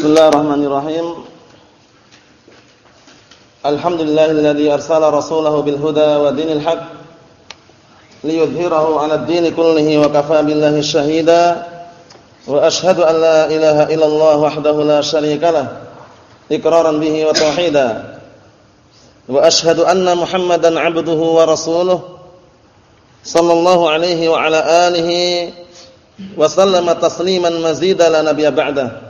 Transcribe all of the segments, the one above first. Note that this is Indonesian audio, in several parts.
Bismillahirrahmanirrahim. Alhamdulillahilladzi arsala rasulahu bil huda wa dinil haq liyudhhirahu 'ala ad-din kullihi wa kafaa billahi shahida. Wa ashhadu an la ilaha illallah wahdahu la syarika lah iqraran bihi wa tauhida. Wa ashhadu anna Muhammadan 'abduhu wa rasuluhu sallallahu alaihi wa ala alihi wa sallama tasliman mazida la nabiyya ba'dahu.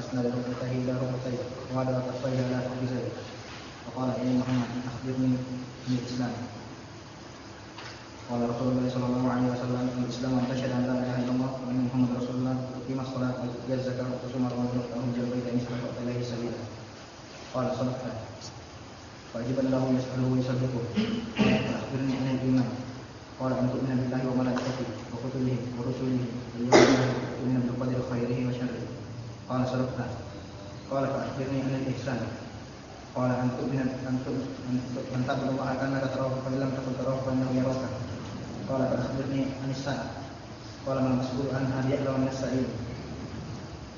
فاسنده فهي له قتيبة وعلى قصيها له أبي زيد فقال إلي محمد أخبرني من الإسلام. قال رسول الله صلى الله عليه وسلم الإسلام ان تشهد ان لا إله إلا الله وإن محمد رسول الله وتقيم الصلاة وتؤتي الزكاة وتصوم رمضان وتحج البيت ان استطعت إليه سبيلا. قال صدقت. فاجبا له يسأله ويصدقه. أخبرني عن الإيمان. قال أن تؤمن بالله وملائكته وكتبه ورسله واليوم الآخر وتؤمن بالقدر خيره وشره. قال صدقت قال فأخبرني عن الإحسان قال أن تؤمن أن أن تعبد الله كأنك تراه فإن لم تكن تراه فإنه يراك قال فأخبرني عن الساعة قال ما المسؤول عنها بأعلم من السائل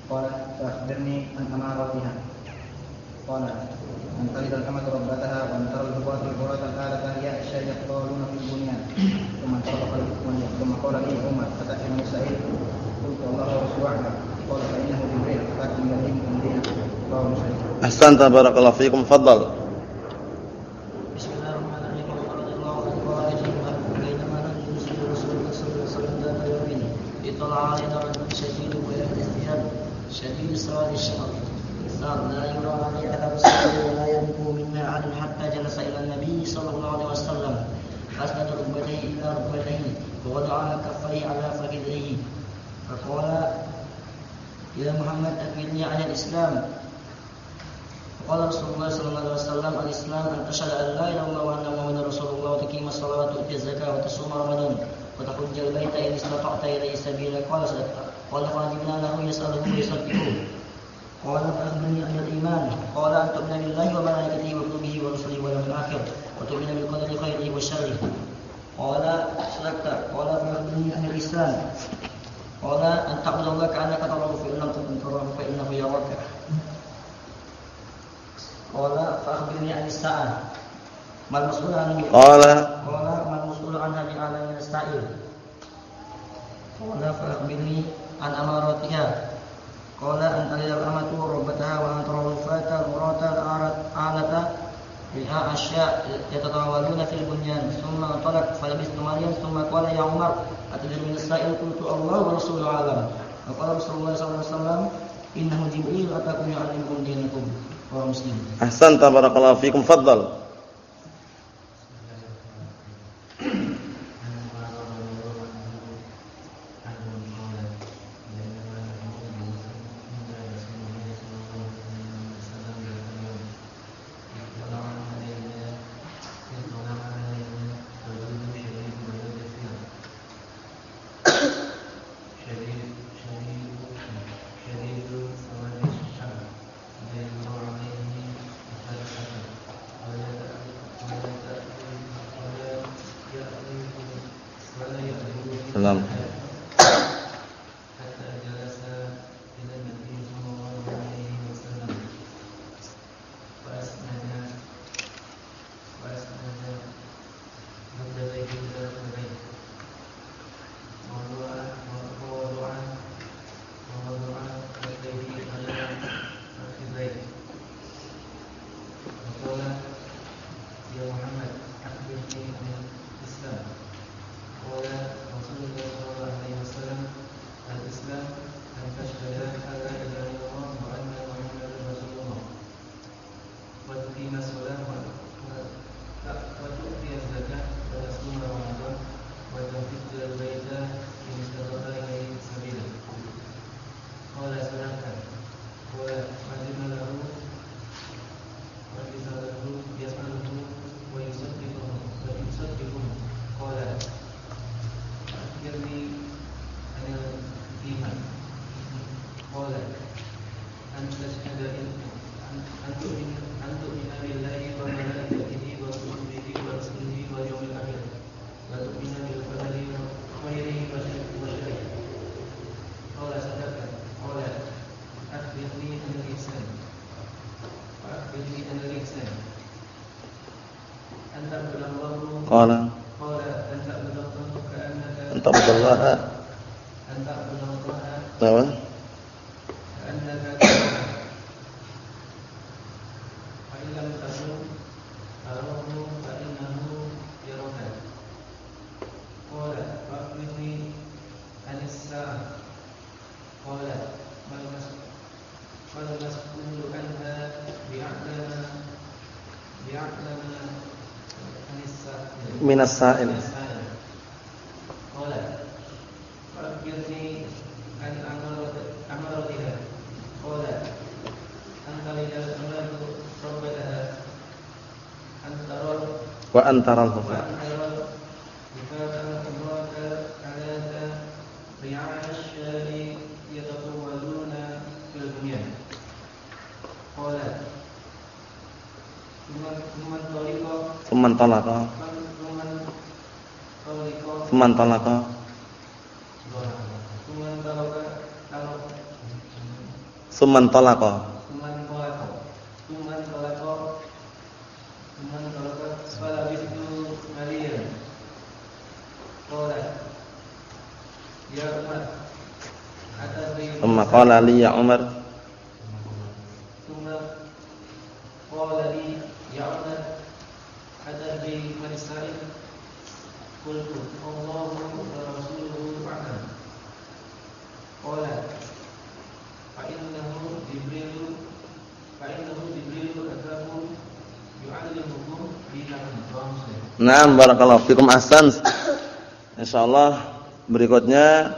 قال فأخبرني عن أماراتها قال أن تلد الأمة ربتها وأن ترى الهباط الفرات الآلة هي أشياء يقتالون في البنيان ثم انطلق ثم قال لي عمر فتأتي من السائل قلت الله ورسوله أعلم أحسنت بارك الله فيكم. فضل ووضع فقال يا محمد أكملني عن الإسلام قال رسول الله صلى الله عليه وسلم الإسلام أن تشهد أن لا إله إلا الله وأن محمدا رسول الله وتقيم الصلاة وتؤتي الزكاة وتصوم رمضان وتحج البيت إن استطعت إليه سبيلا قال قال فعجبنا له يسأله ويصدقه قال فأخبرني عن الإيمان قال أن تؤمن بالله وملائكته وكتبه ورسله واليوم الآخر وتؤمن بالقدر خيره وشره قال صدقت قال فأخبرني عن الإسلام Qala an ta'budu Allah ka'annaka tarahu fa in lam takun tarahu fa innahu yaraka. Qala fa akhbirni 'an as-sa'ah. Mal mas'ul 'an Qala Qala mal mas'ul 'anha bi 'alamin as-sa'il. Qala fa akhbirni an amaratiha. Qala an taliyal amatu rabbataha wa an tarawfata murata al-arata بها أشياء يتطاولون في البنيان. ثم انطلق فلبثت مريم ثم قال يا عمر أتدري من السائل؟ قلت الله ورسوله أعلم فقال رسول الله صلى الله عليه وسلم إنه جبريل أتاكم يعلمكم دينكم رواه مسلم. أحسنت بارك الله فيكم. فضل يتطولون في البنيان قال ثم ثم انطلق Fuman talaka. Suman talaka. Ya Umar Naam barakallahu fikum ahsan. Insyaallah berikutnya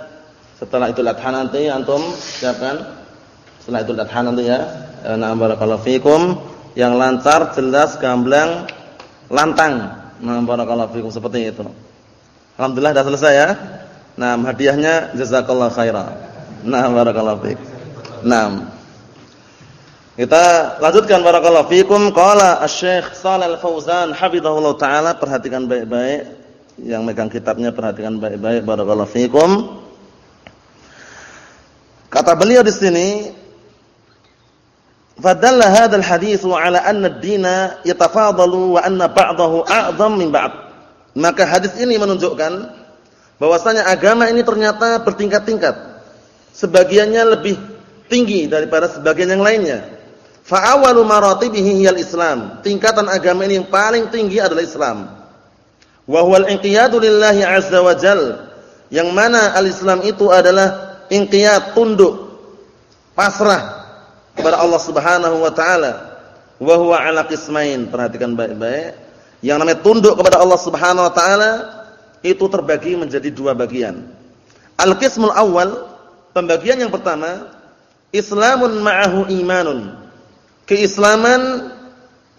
setelah Idul Adha nanti antum siapkan setelah Idul Adha nanti ya. Eh, Naam barakallahu fikum yang lancar, jelas, gamblang, lantang. Naam barakallahu fikum seperti itu. Alhamdulillah sudah selesai ya. Naam hadiahnya jazakallahu khairan. Naam barakallahu fik. Naam. Kita lanjutkan barakallahu fikum qala Asy-Syaikh Shalal Fauzan hafizahullah taala perhatikan baik-baik yang megang kitabnya perhatikan baik-baik barakallahu fikum. Kata beliau di sini Fadalla hadzal hadits ala anna ad-dina yatafadalu wa anna ba'dahu a'zam min ba'd. Maka hadis ini menunjukkan bahwasanya agama ini ternyata bertingkat-tingkat. Sebagiannya lebih tinggi daripada sebagian yang lainnya. Fa awwalu maratibihi hiyal Islam. Tingkatan agama ini yang paling tinggi adalah Islam. Wa huwal inqiyadu lillahi azza wa jal. Yang mana al-Islam itu adalah inqiyad tunduk pasrah kepada Allah Subhanahu wa taala. Wa huwa ala qismain. Perhatikan baik-baik. Yang namanya tunduk kepada Allah Subhanahu wa taala itu terbagi menjadi dua bagian. Al-qismul awal, pembagian yang pertama, Islamun ma'ahu imanun. Keislaman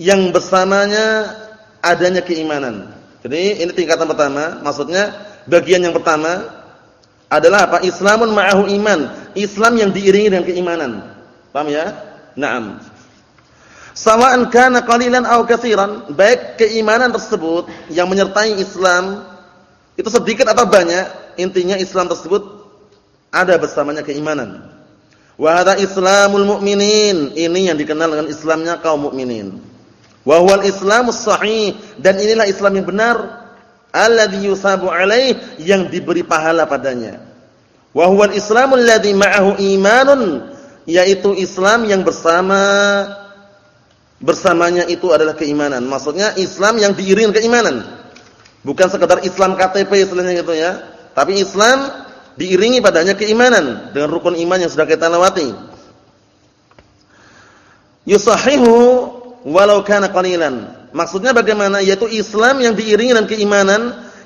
yang bersamanya adanya keimanan. Jadi ini tingkatan pertama, maksudnya bagian yang pertama adalah apa? Islamun ma'ahu iman. Islam yang diiringi dengan keimanan. Paham ya? Naam. Sawa'an kana qalilan aw katsiran, baik keimanan tersebut yang menyertai Islam itu sedikit atau banyak, intinya Islam tersebut ada bersamanya keimanan. Wa hadza islamul mu'minin. Ini yang dikenal dengan Islamnya kaum mukminin. Wa huwal islamus sahih dan inilah Islam yang benar alladzi yusabu alaih yang diberi pahala padanya. Wa huwal islamul ladzi ma'ahu imanun yaitu Islam yang bersama bersamanya itu adalah keimanan. Maksudnya Islam yang diiringi keimanan. Bukan sekedar Islam KTP istilahnya gitu ya. Tapi Islam diiringi padanya keimanan dengan rukun iman yang sudah kita lewati. Yusahihu walau kana qalilan. Maksudnya bagaimana? Yaitu Islam yang diiringi dengan keimanan,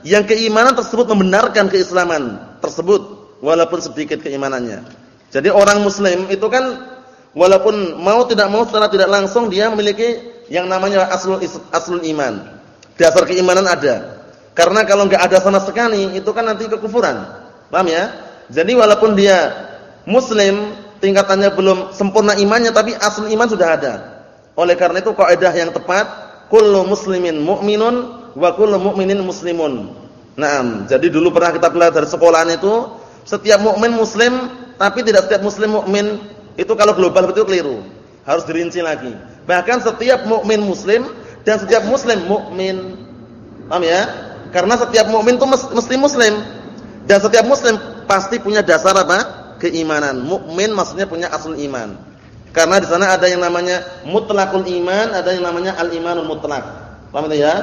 yang keimanan tersebut membenarkan keislaman tersebut walaupun sedikit keimanannya. Jadi orang muslim itu kan walaupun mau tidak mau secara tidak langsung dia memiliki yang namanya aslul aslul iman. Dasar keimanan ada. Karena kalau enggak ada sama sekali itu kan nanti kekufuran. Paham ya? Jadi walaupun dia muslim, tingkatannya belum sempurna imannya tapi asal iman sudah ada. Oleh karena itu kaidah yang tepat, kullu muslimin mu'minun wa kullu mu'minin muslimun. Naam, jadi dulu pernah kita belajar sekolahan itu, setiap mukmin muslim tapi tidak setiap muslim mukmin. Itu kalau global betul keliru. Harus dirinci lagi. Bahkan setiap mukmin muslim dan setiap muslim mukmin. Paham ya? Karena setiap mukmin itu mesti muslim. Dan setiap muslim pasti punya dasar apa? Keimanan. Mukmin maksudnya punya asal iman. Karena di sana ada yang namanya mutlakul iman, ada yang namanya al-imanul mutlak. Paham ya?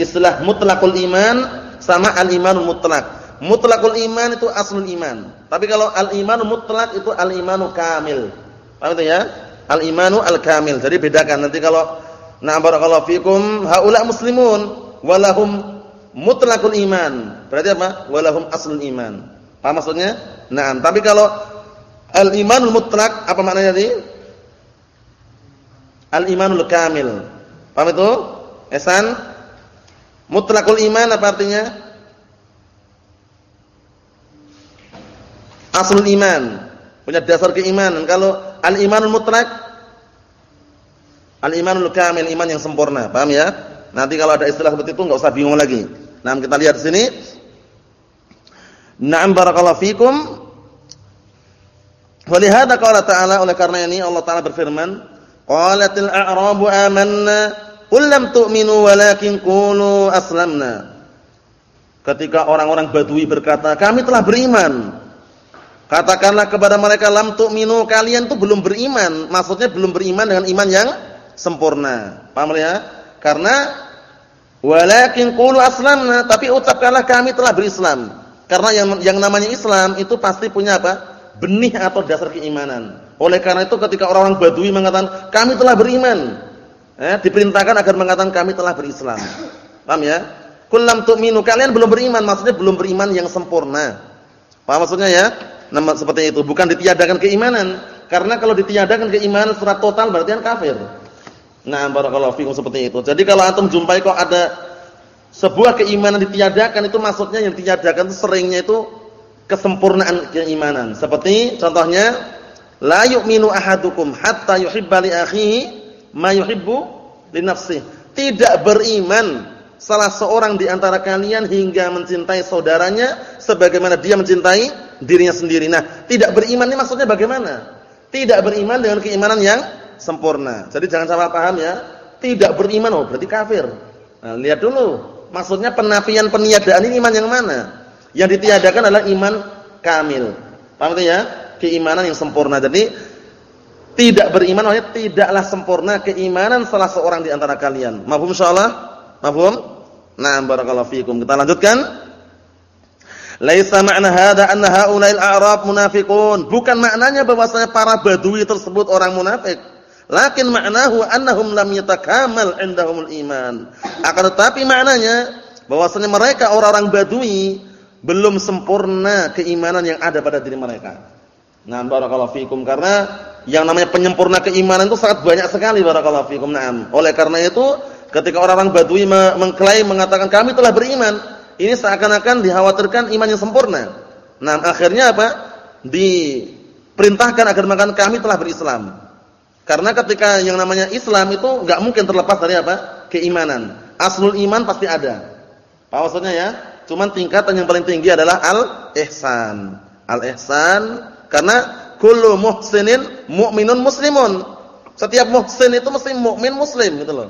Istilah mutlakul iman sama al-imanul mutlak. Mutlakul iman itu aslul iman. Tapi kalau al-imanul mutlak itu al-imanu kamil. Paham ya? Al-imanu al-kamil. Jadi bedakan nanti kalau na barakallahu fikum haula muslimun walahum mutlakul iman. Berarti apa? Walahum aslul iman. Paham maksudnya? Nah, tapi kalau al-imanul mutlak apa maknanya tadi? Al-imanul kamil. Paham itu? Esan? Mutlakul iman apa artinya? Aslul iman. Punya dasar keimanan. Kalau al-imanul mutlak al-imanul kamil, iman yang sempurna. Paham ya? Nanti kalau ada istilah seperti itu enggak usah bingung lagi. Nah, kita lihat sini. Na'am barakallahu fikum. Walihada qala ta'ala oleh karena ini Allah Ta'ala berfirman, qalatil a'rabu amanna qul lam tu'minu walakin qulu aslamna. Ketika orang-orang Badui berkata, "Kami telah beriman." Katakanlah kepada mereka, "Lam tu'minu, kalian tuh belum beriman." Maksudnya belum beriman dengan iman yang sempurna. Paham ya? Karena Walakin qulu aslamna, tapi ucapkanlah kami telah berislam. Karena yang yang namanya Islam itu pasti punya apa? benih atau dasar keimanan. Oleh karena itu ketika orang-orang Badui mengatakan kami telah beriman, eh, diperintahkan agar mengatakan kami telah berislam. Paham ya? Kullam tu'minu, kalian belum beriman, maksudnya belum beriman yang sempurna. Paham maksudnya ya? Nama seperti itu, bukan ditiadakan keimanan. Karena kalau ditiadakan keimanan secara total berarti kan kafir. Nah, barakallahu fikum seperti itu. Jadi kalau antum jumpai kok ada sebuah keimanan ditiadakan itu maksudnya yang ditiadakan itu seringnya itu kesempurnaan keimanan. Seperti contohnya la yu'minu ahadukum hatta yuhibba li akhihi ma yuhibbu li. Tidak beriman salah seorang di antara kalian hingga mencintai saudaranya sebagaimana dia mencintai dirinya sendiri. Nah, tidak beriman ini maksudnya bagaimana? Tidak beriman dengan keimanan yang sempurna. Jadi jangan salah paham ya. Tidak beriman oh berarti kafir. Nah, lihat dulu. Maksudnya penafian peniadaan ini iman yang mana? Yang ditiadakan adalah iman kamil. Paham itu ya? Keimanan yang sempurna. Jadi tidak beriman maksudnya tidaklah sempurna keimanan salah seorang di antara kalian. Mafhum insyaallah? Mafhum? Nah, barakallahu fiikum. Kita lanjutkan. Laisa ma'na hadza anna haula'il a'rab munafiqun. Bukan maknanya bahwasanya para badui tersebut orang munafik. Lakin maknahu annahum lam yatakamal indahumul iman. Akan tetapi maknanya bahwasanya mereka orang-orang Badui belum sempurna keimanan yang ada pada diri mereka. Nah, barakallahu fikum karena yang namanya penyempurna keimanan itu sangat banyak sekali barakallahu fikum. Naam. Oleh karena itu, ketika orang-orang Badui mengklaim mengatakan kami telah beriman, ini seakan-akan dikhawatirkan iman yang sempurna. Nah, akhirnya apa? Diperintahkan agar mengatakan kami telah berislam. Karena ketika yang namanya Islam itu enggak mungkin terlepas dari apa? Keimanan. Aslul iman pasti ada. Apa maksudnya ya? Cuman tingkatan yang paling tinggi adalah al-ihsan. Al-ihsan karena kullu muhsinin mu'minun muslimun. Setiap muhsin itu mesti mukmin muslim gitu loh.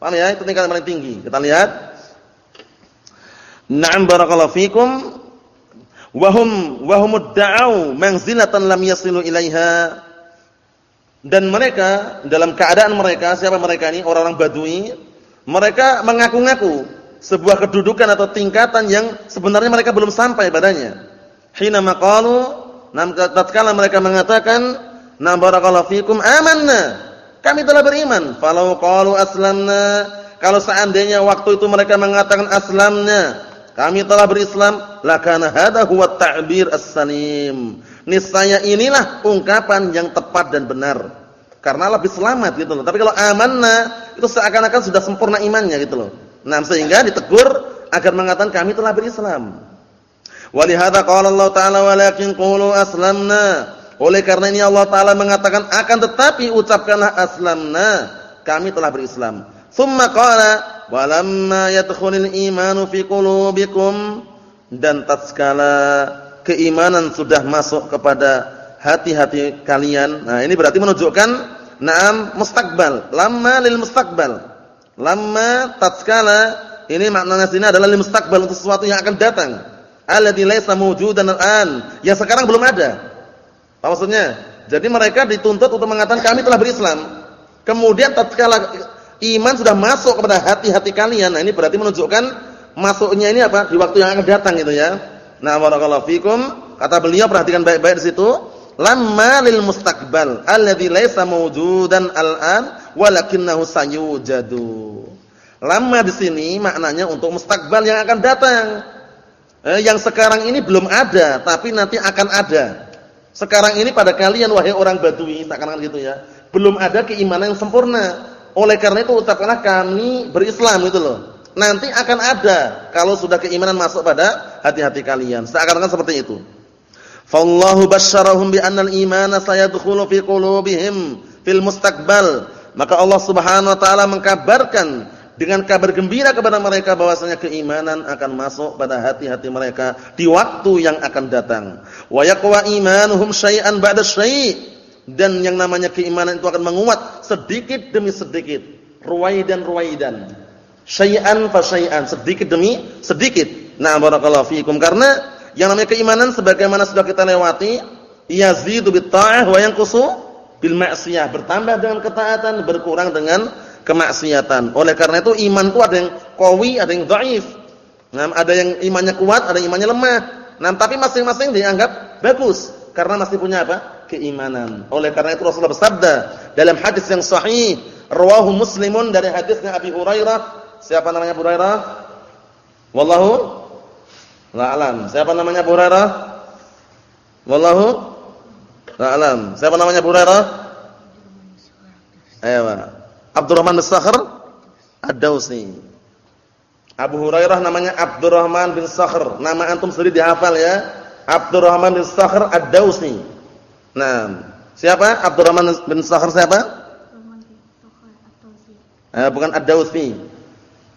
Paham ya? Itu tingkatan paling tinggi. Kita lihat. Na'am barakallahu fikum. Wahum wahumud da'au manzilatan lam yasilu ilaiha dan mereka dalam keadaan mereka siapa mereka ini? Orang-orang Badui. Mereka mengaku-ngaku sebuah kedudukan atau tingkatan yang sebenarnya mereka belum sampai padanya. Hina maqalu tatkala mereka mengatakan na barakallahu fikum amanna. Kami telah beriman. Falau qalu aslamna. Kalau seandainya waktu itu mereka mengatakan aslamna kami telah berislam lakana hadha huwa ta'bir as-salim niscaya inilah ungkapan yang tepat dan benar. Karena lebih selamat gitu loh. Tapi kalau amanna itu seakan-akan sudah sempurna imannya gitu loh. Nah, sehingga ditegur agar mengatakan kami telah berislam. Walihada qala Allah Ta'ala walakin qulu aslamna. Oleh karena ini Allah Ta'ala mengatakan akan tetapi ucapkanlah aslamna. Kami telah berislam. Thumma qala walamma yadkhulul imanu fi qulubikum dan tatkala keimanan sudah masuk kepada hati-hati kalian. Nah, ini berarti menunjukkan na'am mustakbal, lama lil mustakbal. Lama tatkala ini maknanya sini adalah lil mustaqbal untuk sesuatu yang akan datang. Alladzi laisa mawjudan al-an, yang sekarang belum ada. Apa maksudnya? Jadi mereka dituntut untuk mengatakan kami telah berislam. Kemudian tatkala iman sudah masuk kepada hati-hati kalian, nah ini berarti menunjukkan masuknya ini apa? Di waktu yang akan datang gitu ya. Nah, barakallahu fikum. Kata beliau perhatikan baik-baik di situ. Lamma lil mustaqbal alladzi laisa mawjudan al-an walakinnahu sayujadu. Lamma di sini maknanya untuk mustaqbal yang akan datang. Eh, yang sekarang ini belum ada, tapi nanti akan ada. Sekarang ini pada kalian wahai orang Badui, seakan-akan gitu ya. Belum ada keimanan yang sempurna. Oleh karena itu ucapkanlah kami berislam gitu loh. Nanti akan ada kalau sudah keimanan masuk pada hati-hati kalian. Seakan-akan seperti itu. Fallahu basyarahum bi anna al-imana sayadkhulu fi qulubihim fil mustaqbal. Maka Allah Subhanahu wa taala mengkabarkan dengan kabar gembira kepada mereka bahwasanya keimanan akan masuk pada hati-hati mereka di waktu yang akan datang. Wa yaqwa imanuhum syai'an ba'da syai' dan yang namanya keimanan itu akan menguat sedikit demi sedikit, ruwaidan ruwaidan syai'an fa syai'an, sedikit demi sedikit. Nah, barakallahu fiikum karena yang namanya keimanan sebagaimana sudah kita lewati, yazidu bit ta'ah wa yanqusu bil ma'siyah, bertambah dengan ketaatan, berkurang dengan kemaksiatan. Oleh karena itu iman itu ada yang qawi, ada yang dhaif. Nah, ada yang imannya kuat, ada yang imannya lemah. Nah, tapi masing-masing dianggap bagus karena masih punya apa? keimanan. Oleh karena itu Rasulullah bersabda dalam hadis yang sahih, rawahu Muslimun dari hadisnya Abi Hurairah Siapa namanya Abu Hurairah? Wallahu la alam. Siapa namanya Abu Hurairah? Wallahu la alam. Siapa namanya Abu Hurairah? Ayo, Abdurrahman bin Sakhr Ad-Dausi. Abu Hurairah namanya Abdurrahman bin Sakhr. Nama antum sendiri dihafal ya. Abdurrahman bin Sakhr Ad-Dausi. Nah, siapa? Abdurrahman bin Sakhr siapa? Eh, bukan Ad-Dausi.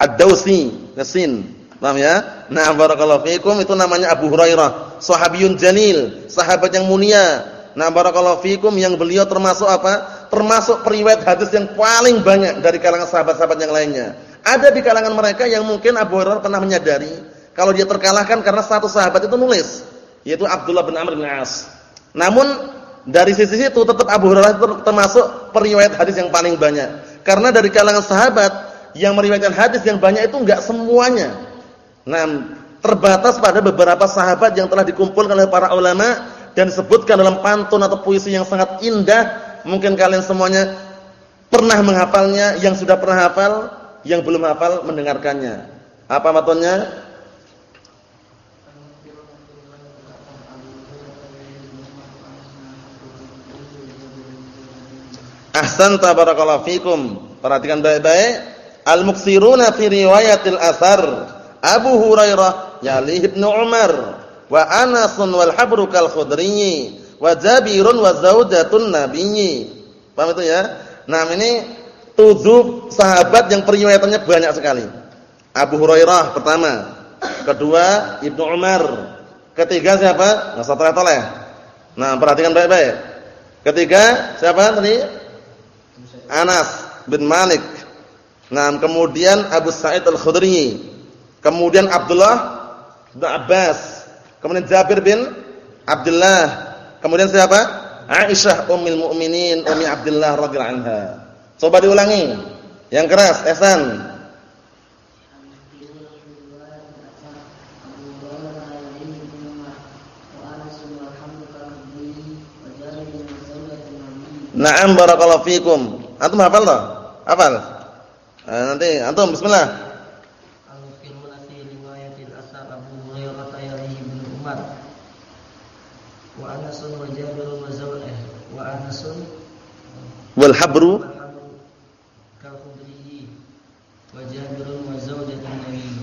Ad-Dausi, Yasin. Paham ya? Nah, barakallahu fiikum itu namanya Abu Hurairah, sahabiyun jalil, sahabat yang mulia. Nah, barakallahu fiikum yang beliau termasuk apa? Termasuk periwayat hadis yang paling banyak dari kalangan sahabat-sahabat yang lainnya. Ada di kalangan mereka yang mungkin Abu Hurairah pernah menyadari kalau dia terkalahkan karena satu sahabat itu nulis, yaitu Abdullah bin Amr bin As. Namun dari sisi itu tetap Abu Hurairah termasuk periwayat hadis yang paling banyak. Karena dari kalangan sahabat yang meriwayatkan hadis yang banyak itu enggak semuanya. Nah, terbatas pada beberapa sahabat yang telah dikumpulkan oleh para ulama dan disebutkan dalam pantun atau puisi yang sangat indah. Mungkin kalian semuanya pernah menghafalnya, yang sudah pernah hafal, yang belum hafal mendengarkannya. Apa matunnya? Ahsanta barakallahu fikum. Perhatikan baik-baik. Al-muksiruna fi riwayatil asar Abu Hurairah yali Ibnu Umar wa Anas wal Habru kal Khudri wa Jabirun wa zaujatun nabiyyi. Paham itu ya? Nah, ini tujuh sahabat yang periwayatannya banyak sekali. Abu Hurairah pertama, kedua Ibnu Umar, ketiga siapa? Enggak usah toleh Nah, perhatikan baik-baik. Ketiga siapa tadi? Anas bin Malik Nah, kemudian Abu Sa'id Al-Khudri, kemudian Abdullah bin Abbas, kemudian Jabir bin Abdullah, kemudian siapa? Aisyah Ummul Mukminin Ummi Abdullah radhiyallahu anha. Coba diulangi. Yang keras, Ehsan. Na'am barakallahu fikum. Antum hafal tak? Hafal? Eh, nanti antum bismillah. Wa Anas wa Jabir wa Zawlah wa Anas wal habru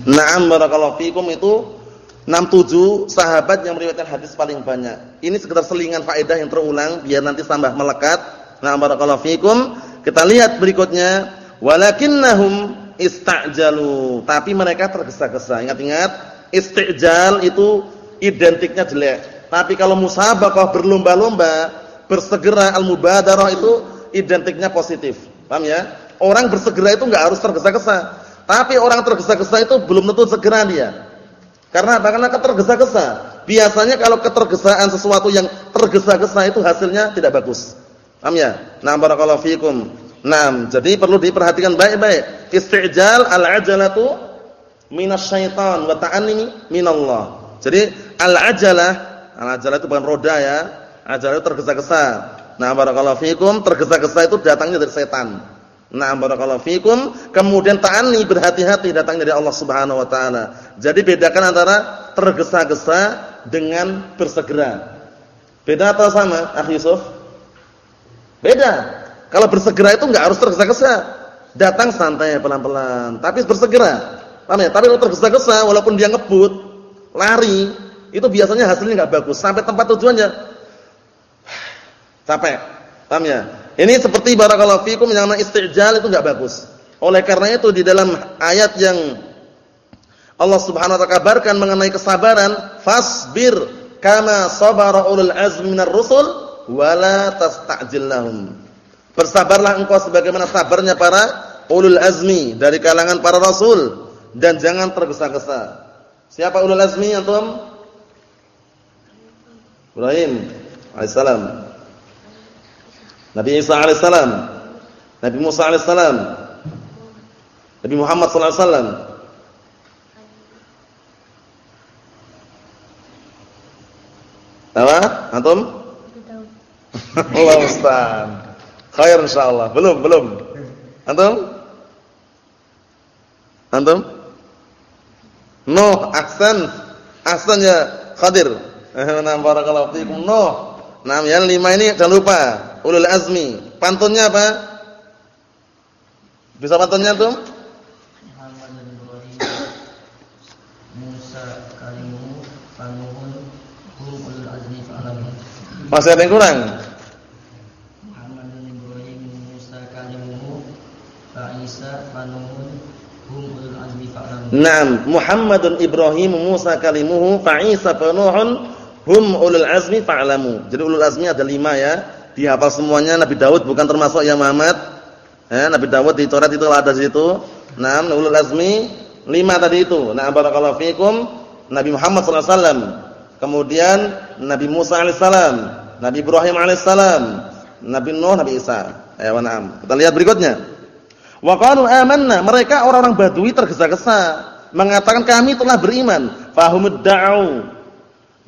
Naam barakallahu fikum itu 67 sahabat yang meriwayatkan hadis paling banyak. Ini sekedar selingan faedah yang terulang biar nanti tambah melekat. Naam barakallahu fikum. Kita lihat berikutnya Walakinnahum istajalu, tapi mereka tergesa-gesa. Ingat-ingat, istijal itu identiknya jelek. Tapi kalau musabaqah berlomba-lomba, bersegera al-mubadarah itu identiknya positif. Paham ya? Orang bersegera itu enggak harus tergesa-gesa. Tapi orang tergesa-gesa itu belum tentu segera dia. Karena apa? Karena ketergesa-gesa. Biasanya kalau ketergesaan sesuatu yang tergesa-gesa itu hasilnya tidak bagus. Paham ya? Nah, barakallahu fikum. Nah, jadi perlu diperhatikan baik-baik. Istijal al-ajalatu minasyaitan wa ta'anni minallah. Jadi al-ajalah, al-ajalah itu bukan roda ya. Ajalah itu tergesa-gesa. Nah, barakallahu fikum, tergesa-gesa itu datangnya dari setan. Nah, barakallahu fikum. Kemudian ta'anni berhati-hati datang dari Allah Subhanahu wa taala. Jadi bedakan antara tergesa-gesa dengan bersegera. Beda atau sama, Akh Yusuf? Beda. Kalau bersegera itu enggak harus tergesa-gesa. Datang santai pelan-pelan, tapi bersegera. Paham ya? Tapi kalau tergesa-gesa walaupun dia ngebut, lari, itu biasanya hasilnya enggak bagus. Sampai tempat tujuannya capek. Paham ya? Ini seperti barakallahu fikum yang namanya istijal itu enggak bagus. Oleh karena itu di dalam ayat yang Allah Subhanahu wa taala kabarkan mengenai kesabaran, fasbir kama sabara ulul azmi minar rusul wala tasta'jil lahum. Bersabarlah engkau sebagaimana sabarnya para ulul azmi dari kalangan para rasul dan jangan tergesa-gesa. Siapa ulul azmi antum? Ibrahim alaihissalam. Nabi Isa alaihissalam, Nabi Musa alaihissalam, Nabi Muhammad sallallahu alaihi wasallam. Apa? Antum? Allah Ustaz. Khair insyaallah. Belum, belum. Antum? Antum? Nuh, ahsan. Ahsan ya Khadir. Eh, barakallahu fiikum. Nuh. Nah, yang lima ini jangan lupa ulul azmi. Pantunnya apa? Bisa pantunnya tuh? Masih ada yang kurang? Muhammad Ibrahim Musa Kalimu Isa Fanuhun Hum ulul azmi fa'alamu Naam, Muhammadun Ibrahim Musa kalimuhu fa Isa Nuhun hum ulul azmi fa'lamu. Jadi ulul azmi ada lima ya dihafal semuanya Nabi Daud bukan termasuk yang Muhammad. Eh, Nabi Daud di Taurat itu ada di situ. Nah, ulul azmi lima tadi itu. Nah, barakallahu fikum. Nabi Muhammad sallallahu alaihi wasallam. Kemudian Nabi Musa alaihissalam, Nabi Ibrahim alaihissalam, Nabi Nuh, Nabi Isa. Ya, na'am. Kita lihat berikutnya. Wa qalu amanna, mereka orang-orang Badui tergesa-gesa mengatakan kami telah beriman. Fahumud da'u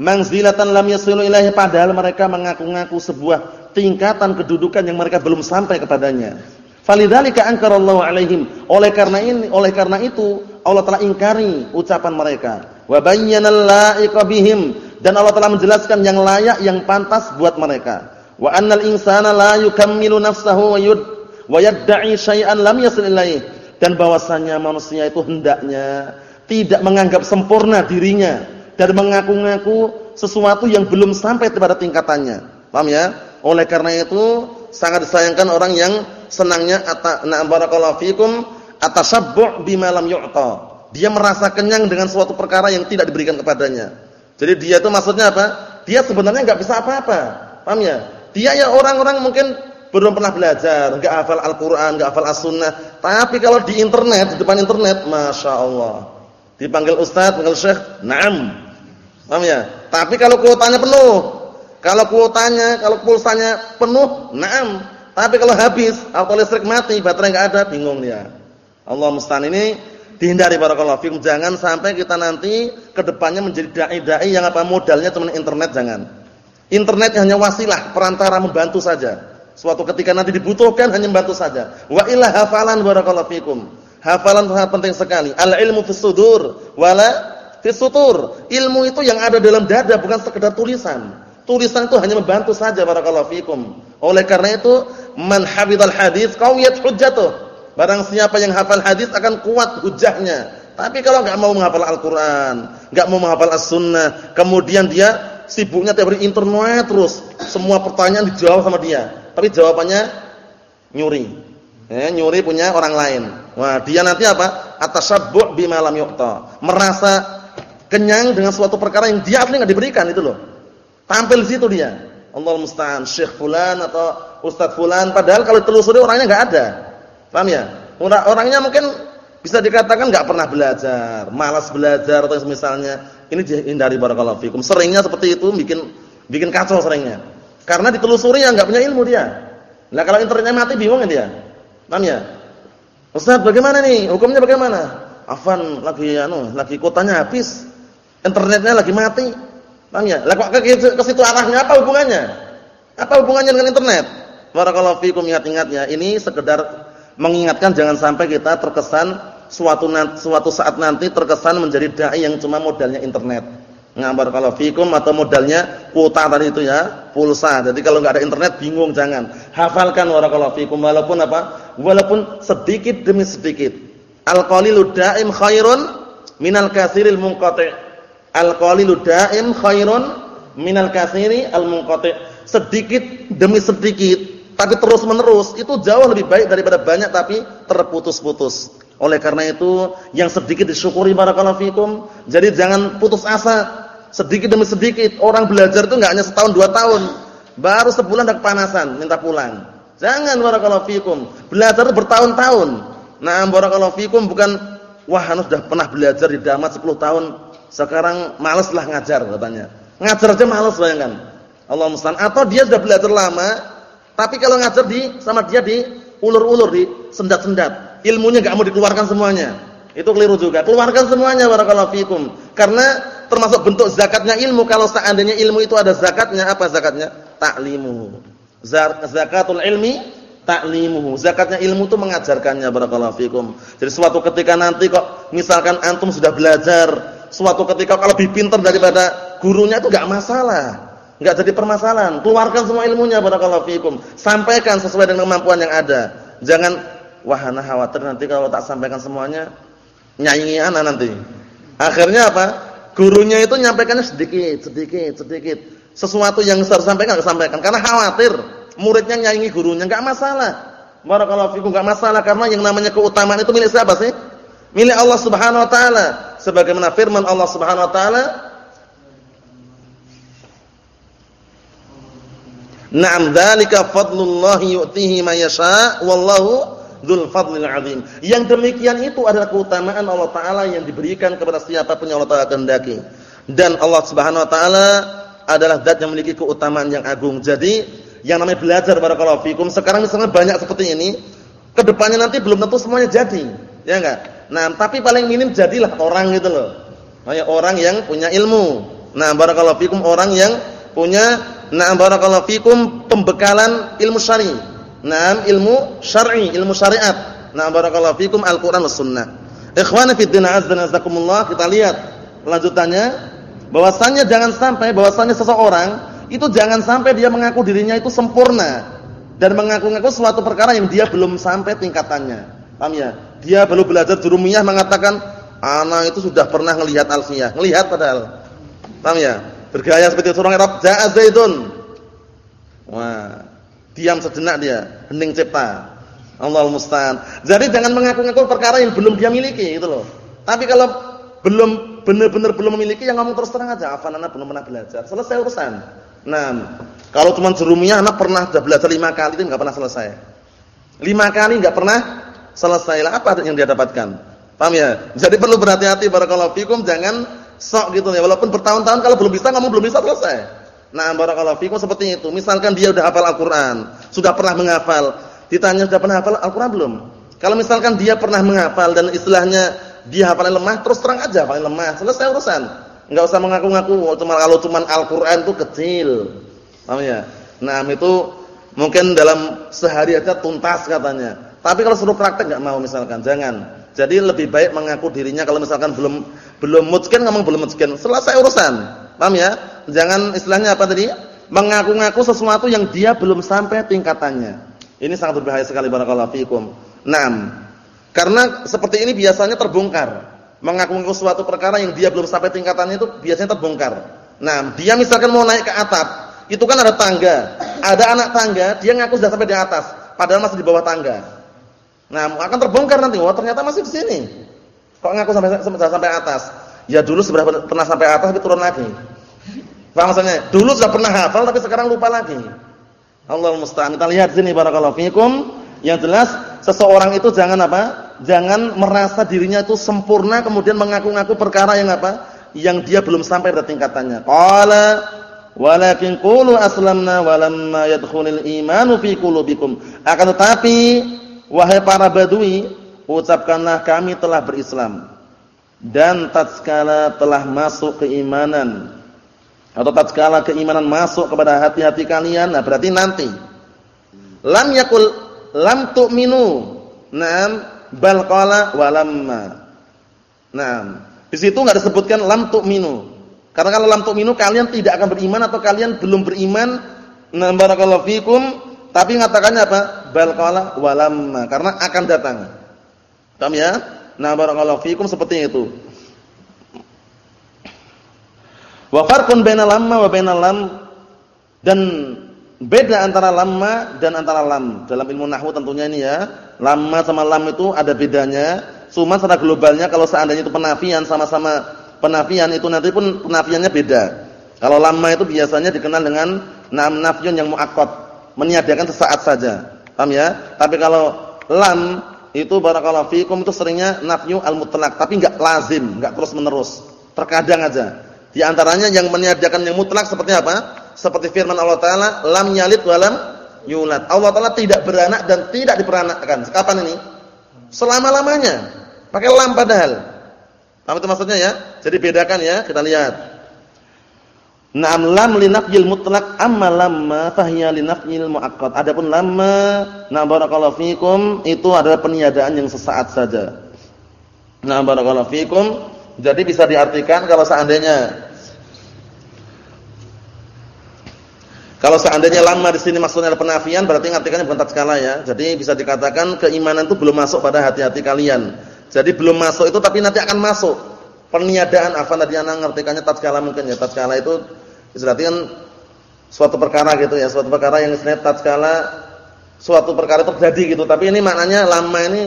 manzilatan lam yasilu ilaihi padahal mereka mengaku-ngaku sebuah tingkatan kedudukan yang mereka belum sampai kepadanya. Falidzalika angkarallahu alaihim. Oleh karena ini, oleh karena itu Allah telah ingkari ucapan mereka. Wa bayyana la'iqa bihim dan Allah telah menjelaskan yang layak yang pantas buat mereka. Wa annal insana la yukammilu nafsahu wa yud wa yad'i syai'an lam yasil ilaihi dan bahwasanya manusia itu hendaknya tidak menganggap sempurna dirinya dan mengaku-ngaku sesuatu yang belum sampai pada tingkatannya. Paham ya? Oleh karena itu sangat disayangkan orang yang senangnya na barakallahu fikum atasabbu' bima lam yu'ta. Dia merasa kenyang dengan suatu perkara yang tidak diberikan kepadanya. Jadi dia itu maksudnya apa? Dia sebenarnya enggak bisa apa-apa. Paham ya? Dia ya orang-orang mungkin belum pernah belajar, enggak hafal Al-Qur'an, enggak hafal As-Sunnah. Tapi kalau di internet, di depan internet, Masya Allah. Dipanggil ustaz, panggil syekh, na'am. Paham ya? Tapi kalau kuotanya penuh, kalau kuotanya, kalau pulsanya penuh, naam. Tapi kalau habis, atau listrik mati, baterai enggak ada, bingung dia. Allah musta'an ini dihindari barakallahu fikum. Jangan sampai kita nanti ke depannya menjadi dai-dai yang apa modalnya cuma internet jangan. Internet hanya wasilah, perantara membantu saja. Suatu ketika nanti dibutuhkan hanya membantu saja. Wa illa hafalan barakallahu fikum. Hafalan sangat penting sekali. Al ilmu fis sudur wala fis. Ilmu itu yang ada dalam dada bukan sekedar tulisan. Tulisan itu hanya membantu saja barakallahu fikum. Oleh karena itu, man hafizal hadis qawiyat hujjatuh. Barang siapa yang hafal hadis akan kuat hujahnya. Tapi kalau enggak mau menghafal Al-Qur'an, enggak mau menghafal As-Sunnah, kemudian dia sibuknya tiap hari internet terus, semua pertanyaan dijawab sama dia. Tapi jawabannya nyuri. Eh, nyuri punya orang lain. Wah, dia nanti apa? Atasabbu' bima lam yuqta. Merasa kenyang dengan suatu perkara yang dia asli enggak diberikan itu loh. Tampil situ dia. Allah musta'an, Syekh fulan atau Ustaz fulan padahal kalau telusuri orangnya enggak ada. Paham ya? Orangnya mungkin bisa dikatakan nggak pernah belajar, malas belajar atau misalnya ini dihindari barakallahu fikum. Seringnya seperti itu bikin bikin kacau seringnya. Karena ditelusuri yang nggak punya ilmu dia. Nah kalau internetnya mati bingung dia. Paham ya? Ustaz bagaimana nih? Hukumnya bagaimana? Afan lagi anu, lagi kotanya habis. Internetnya lagi mati. Paham ya? Lah kok ke, ke situ arahnya apa hubungannya? Apa hubungannya dengan internet? Barakallahu fikum ingat-ingat ya. Ini sekedar mengingatkan jangan sampai kita terkesan suatu suatu saat nanti terkesan menjadi dai yang cuma modalnya internet. Ngabar kalau fikum atau modalnya kuota tadi itu ya, pulsa. Jadi kalau nggak ada internet bingung jangan. Hafalkan warakallahu fikum walaupun apa? Walaupun sedikit demi sedikit. Al-qalilu daim khairun minal katsiril munqati'. Al-qalilu daim khairun minal katsiri al munqati'. Sedikit demi sedikit tapi terus menerus itu jauh lebih baik daripada banyak tapi terputus-putus. Oleh karena itu yang sedikit disyukuri barakallahu fikum. Jadi jangan putus asa. Sedikit demi sedikit orang belajar itu enggak hanya setahun dua tahun. Baru sebulan dah kepanasan minta pulang. Jangan barakallahu fikum. Belajar bertahun-tahun. Nah, barakallahu fikum bukan wah anu sudah pernah belajar di Damat 10 tahun, sekarang malaslah ngajar katanya. Ngajar aja malas bayangkan. Allah musta'an. Atau dia sudah belajar lama, tapi kalau ngajar di sama dia di ulur-ulur di sendat-sendat. Ilmunya enggak mau dikeluarkan semuanya. Itu keliru juga. Keluarkan semuanya barakallahu fikum. Karena termasuk bentuk zakatnya ilmu kalau seandainya ilmu itu ada zakatnya, apa zakatnya? Ta'limuhu. Zakatul ilmi ta'limuhu. Zakatnya ilmu itu mengajarkannya barakallahu fikum. Jadi suatu ketika nanti kok misalkan antum sudah belajar, suatu ketika kalau lebih pintar daripada gurunya itu enggak masalah enggak jadi permasalahan. Keluarkan semua ilmunya barakallahu fikum. Sampaikan sesuai dengan kemampuan yang ada. Jangan wahana khawatir nanti kalau tak sampaikan semuanya nyanyi anak nanti. Akhirnya apa? Gurunya itu nyampaikannya sedikit, sedikit, sedikit. Sesuatu yang harus sampaikan enggak sampaikan karena khawatir muridnya nyanyi gurunya enggak masalah. Barakallahu fikum enggak masalah karena yang namanya keutamaan itu milik siapa sih? Milik Allah Subhanahu wa taala. Sebagaimana firman Allah Subhanahu wa taala Naam dzalika fadlullahi yu'tihi may yasha wallahu dzul fadlil azim. Yang demikian itu adalah keutamaan Allah taala yang diberikan kepada siapa pun yang Allah taala kehendaki. Dan Allah Subhanahu wa taala adalah zat yang memiliki keutamaan yang agung. Jadi yang namanya belajar barakallahu fikum sekarang misalnya banyak seperti ini, ke depannya nanti belum tentu semuanya jadi. Ya enggak? Nah, tapi paling minim jadilah orang gitu loh. Kayak orang yang punya ilmu. Nah, barakallahu fikum orang yang punya Nah, barakallahu fikum pembekalan ilmu syar'i. Nah, ilmu syar'i, ilmu syariat. Nah, barakallahu fikum Al-Qur'an was sunnah. Ikhwani fi din azza nazakumullah, kita lihat lanjutannya bahwasanya jangan sampai bahwasanya seseorang itu jangan sampai dia mengaku dirinya itu sempurna dan mengaku-ngaku suatu perkara yang dia belum sampai tingkatannya. Paham ya? Dia belum belajar jurumiyah mengatakan, "Ana itu sudah pernah ngelihat alfiyah." Ngelihat padahal. Paham ya? Bergaya seperti orang Arab, ja'a Zaidun. Wah, diam sejenak dia, hening cipta. Allah musta'an. Jadi jangan mengaku-ngaku perkara yang belum dia miliki itu loh. Tapi kalau belum benar-benar belum memiliki yang ngomong terus terang aja, afan anak belum pernah belajar. Selesai urusan. Nah, kalau cuma jerumiyah anak pernah sudah belajar lima kali itu enggak pernah selesai. Lima kali enggak pernah selesai. Lah apa yang dia dapatkan? Paham ya? Jadi perlu berhati-hati barakallahu fikum jangan sok gitu ya. Walaupun bertahun-tahun kalau belum bisa ngomong belum bisa selesai. Nah, barakallahu fikum seperti itu. Misalkan dia sudah hafal Al-Qur'an, sudah pernah menghafal, ditanya sudah pernah hafal Al-Qur'an belum? Kalau misalkan dia pernah menghafal dan istilahnya dia hafalnya lemah, terus terang aja hafalnya lemah, selesai urusan. Enggak usah mengaku-ngaku oh, cuma kalau cuma Al-Qur'an itu kecil. Paham ya? Nah, itu mungkin dalam sehari aja tuntas katanya. Tapi kalau suruh praktek enggak mau misalkan, jangan. Jadi lebih baik mengaku dirinya kalau misalkan belum belum mungkin ngomong belum mungkin, selesai urusan. Paham ya? Jangan istilahnya apa tadi? Mengaku-ngaku sesuatu yang dia belum sampai tingkatannya. Ini sangat berbahaya sekali barakallahu fikum. Naam. Karena seperti ini biasanya terbongkar. Mengaku-ngaku suatu perkara yang dia belum sampai tingkatannya itu biasanya terbongkar. Nah, dia misalkan mau naik ke atap, itu kan ada tangga. Ada anak tangga, dia ngaku sudah sampai di atas, padahal masih di bawah tangga. Nah, akan terbongkar nanti. Oh, ternyata masih di sini. Kok ngaku sampai sampai, sampai atas? Ya dulu seberapa pernah sampai atas tapi turun lagi. Paham maksudnya? Dulu sudah pernah hafal tapi sekarang lupa lagi. Allah musta'an. Kita lihat sini barakallahu fikum. Yang jelas seseorang itu jangan apa? Jangan merasa dirinya itu sempurna kemudian mengaku-ngaku perkara yang apa? Yang dia belum sampai pada tingkatannya. Qala walakin qulu aslamna walamma yadkhulul imanu fi qulubikum. Akan tetapi wahai para badui, ucapkanlah kami telah berislam dan tatkala telah masuk keimanan atau tatkala keimanan masuk kepada hati-hati kalian, nah berarti nanti lam yakul lam tu'minu. Naam, bal qala walamma. Naam. Di situ enggak disebutkan lam tu'minu. Karena kalau lam tu'minu kalian tidak akan beriman atau kalian belum beriman. Nah, barakallahu fikum, tapi mengatakannya apa? Bal qala walamma, karena akan datang. Paham ya? Nah, barakallahu fikum seperti itu. Wa farqun bainal lamma wa bainal lam dan beda antara lamma dan antara lam. Dalam ilmu nahwu tentunya ini ya. Lamma sama lam itu ada bedanya. Cuma secara globalnya kalau seandainya itu penafian sama-sama penafian itu nanti pun penafiannya beda. Kalau lamma itu biasanya dikenal dengan nam nafyun yang muakkad, meniadakan sesaat saja. Paham ya? Tapi kalau lam itu barakallahu fikum itu seringnya nafyu al-mutlaq, tapi enggak lazim, enggak terus-menerus. Terkadang aja. Di antaranya yang meniadakan yang mutlak seperti apa? Seperti firman Allah Taala, lam yalid walam yulad. Allah Taala tidak beranak dan tidak diperanakkan. Kapan ini? Selama-lamanya. Pakai lam padahal. Apa itu maksudnya ya? Jadi bedakan ya, kita lihat. Naam lam li nafyil mutlaq amma lamma fahiya li nafyil muakkad. Adapun lamma na barakallahu fikum itu adalah peniadaan yang sesaat saja. Na barakallahu fikum. Jadi bisa diartikan kalau seandainya Kalau seandainya lama di sini maksudnya adalah penafian berarti ngartikannya bukan tatkala ya. Jadi bisa dikatakan keimanan itu belum masuk pada hati-hati kalian. Jadi belum masuk itu tapi nanti akan masuk. Peniadaan apa tadi anak ngartikannya tatkala mungkin ya. Tatkala itu berarti kan suatu perkara gitu ya, suatu perkara yang istilahnya tatkala suatu perkara terjadi gitu. Tapi ini maknanya lama ini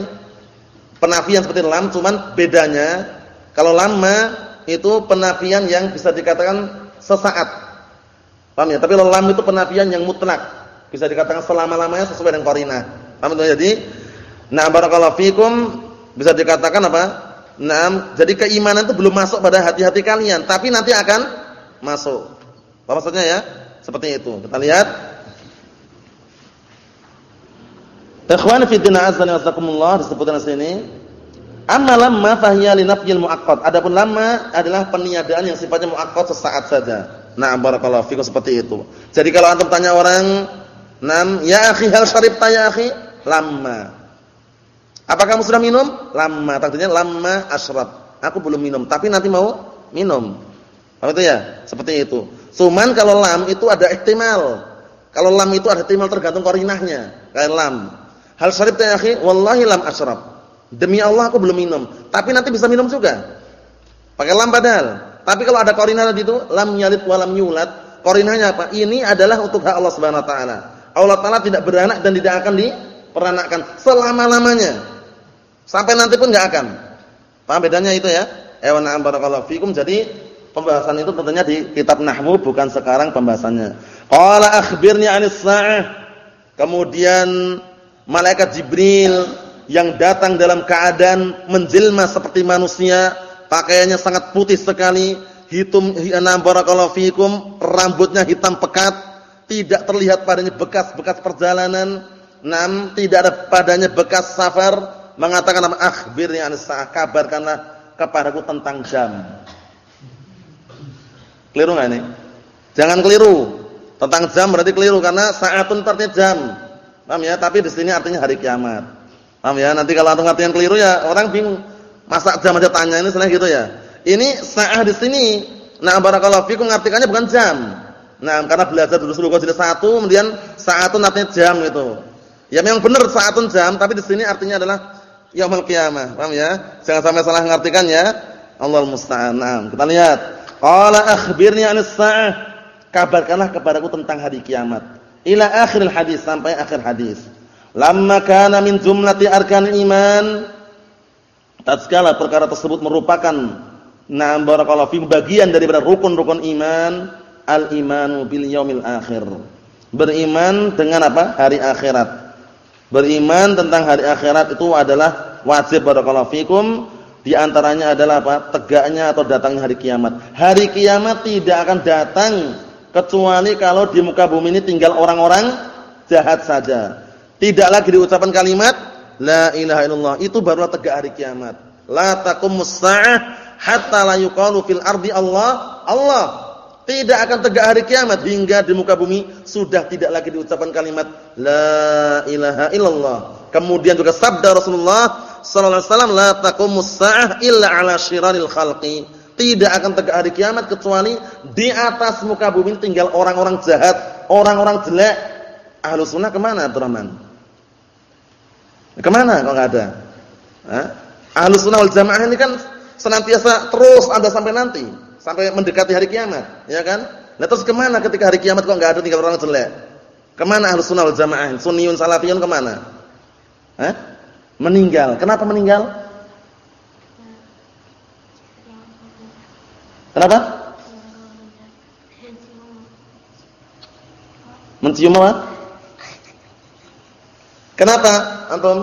penafian seperti lam cuman bedanya kalau lama itu penafian yang bisa dikatakan sesaat Paham ya? Tapi lam itu penafian yang mutlak. Bisa dikatakan selama-lamanya sesuai dengan qarinah. Paham itu? Jadi, nah barakallahu fikum bisa dikatakan apa? Nah, jadi keimanan itu belum masuk pada hati-hati kalian, tapi nanti akan masuk. Apa maksudnya ya? Seperti itu. Kita lihat. Ikhwan fi din azza wa jazakumullah disebutkan di sini. Amma lamma fahiya li nafyil muaqqat. Adapun lamma adalah peniadaan yang sifatnya muaqqat sesaat saja. Nah, barakallahu fikum seperti itu. Jadi kalau antum tanya orang, "Nam, ya akhi hal syaribta ya akhi?" Lama. Apakah kamu sudah minum? Lama. Takdirnya lama asyrab. Aku belum minum, tapi nanti mau minum. Apa itu ya? Seperti itu. Cuman kalau lam itu ada ihtimal. Kalau lam itu ada ihtimal tergantung korinahnya. Kayak lam. Hal syaribta ya akhi? Wallahi lam asyrab. Demi Allah aku belum minum, tapi nanti bisa minum juga. Pakai lam padahal. Tapi kalau ada korinah tadi itu lam yalid wa lam yulad, korinahnya apa? Ini adalah untuk hak Allah Subhanahu wa taala. Allah taala tidak beranak dan tidak akan diperanakkan selama-lamanya. Sampai nanti pun enggak akan. Paham bedanya itu ya? Ewa na'am barakallahu fikum. Jadi pembahasan itu tentunya di kitab nahwu bukan sekarang pembahasannya. Qala akhbirni 'anis sa'ah. Kemudian malaikat Jibril yang datang dalam keadaan menjelma seperti manusia pakaiannya sangat putih sekali, hitam anam barakallahu fikum, rambutnya hitam pekat, tidak terlihat padanya bekas-bekas perjalanan, nam tidak ada padanya bekas safar, mengatakan akhbirni an sa'ah, kabarkanlah kepadaku tentang jam. Keliru enggak ini? Jangan keliru. Tentang jam berarti keliru karena saatun artinya jam. Paham ya? Tapi di sini artinya hari kiamat. Paham ya? Nanti kalau antum artinya keliru ya orang bingung. Masa jam aja tanya ini selain gitu ya. Ini sa'ah di sini. Nah, barakallahu fikum ngartikannya bukan jam. Nah, karena belajar dulu seluruh jadi satu, kemudian saatun artinya jam itu. Ya memang benar saatun jam, tapi di sini artinya adalah yaumul qiyamah. Paham ya? Jangan sampai salah mengartikan ya. Allahul musta'an. Nah, kita lihat. Qala akhbirni 'anis sa'ah. Kabarkanlah kepadaku tentang hari kiamat. Ila akhir hadis sampai akhir hadis. Lamma kana min jumlati arkanil iman tatkala perkara tersebut merupakan na'am barakallahu fi bagian daripada rukun-rukun iman al-imanu bil yaumil akhir beriman dengan apa hari akhirat beriman tentang hari akhirat itu adalah wajib barakallahu fikum di antaranya adalah apa? Tegaknya atau datangnya hari kiamat. Hari kiamat tidak akan datang kecuali kalau di muka bumi ini tinggal orang-orang jahat saja. Tidak lagi diucapkan kalimat la ilaha illallah. Itu barulah tegak hari kiamat. La taqumus saah hatta la yuqalu fil ardi Allah Allah. Tidak akan tegak hari kiamat hingga di muka bumi sudah tidak lagi diucapkan kalimat la ilaha illallah. Kemudian juga sabda Rasulullah sallallahu alaihi wasallam la taqumus saah illa ala syiraril khalqi. Tidak akan tegak hari kiamat kecuali di atas muka bumi tinggal orang-orang jahat, orang-orang jelek. Ahlus sunnah ke mana Abdurrahman? Ke mana kalau enggak ada? Hah? Ahlus sunnah wal jamaah ini kan senantiasa terus ada sampai nanti, sampai mendekati hari kiamat, ya kan? Nah terus ke mana ketika hari kiamat kok enggak ada tinggal orang jelek? Ke mana ahlus sunnah wal jamaah? Sunniyun salafiyun ke mana? Hah? Meninggal. Kenapa meninggal? Kenapa? Mencium apa? Kenapa, Antum?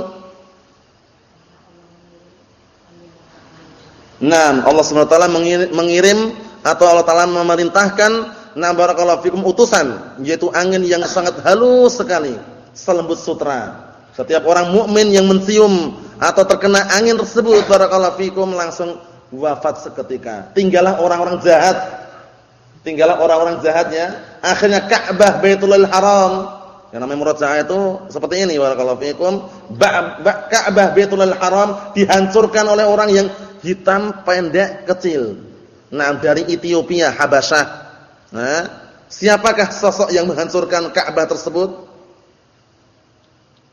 Nah, Allah Subhanahu wa taala mengirim atau Allah taala memerintahkan na barakallahu fikum utusan yaitu angin yang sangat halus sekali, selembut sutra. Setiap orang mukmin yang mencium atau terkena angin tersebut barakallahu fikum langsung wafat seketika. Tinggallah orang-orang jahat. Tinggallah orang-orang jahatnya. Akhirnya Ka'bah Baitulul Haram. Yang namanya murajaah itu seperti ini barakallahu fikum. Ka'bah Baitulul Haram dihancurkan oleh orang yang hitam pendek kecil. Nah, dari Ethiopia, Habasyah. Nah, siapakah sosok yang menghancurkan Ka'bah tersebut?